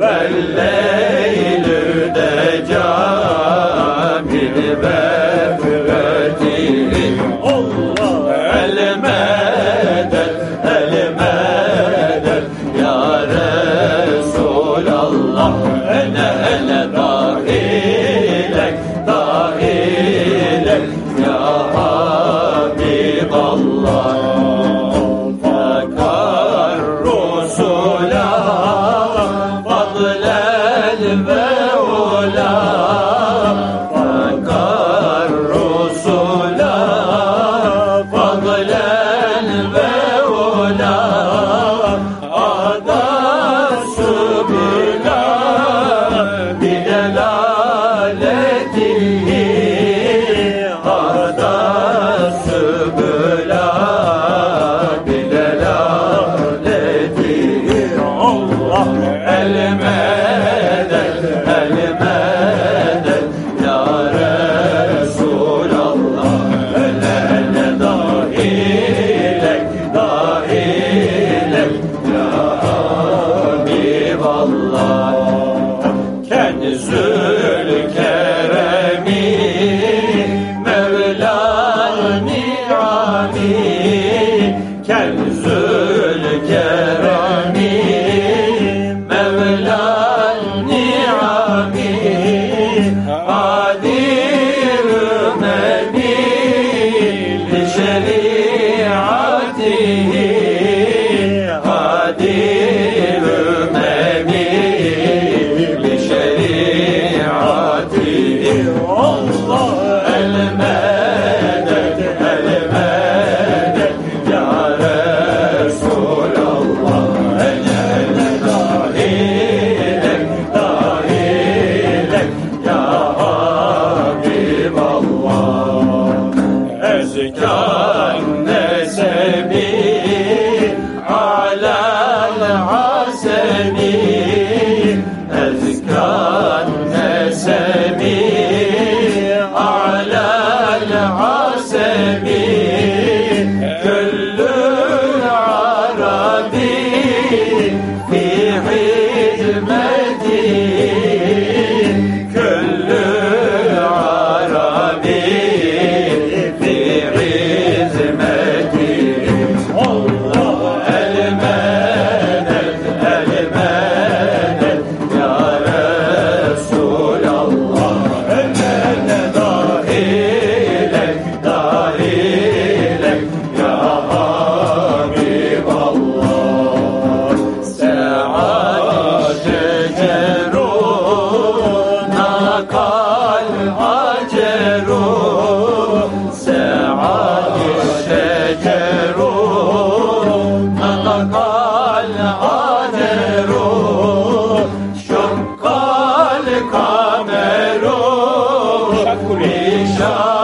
والليل المولى Özkan nesebi Shah.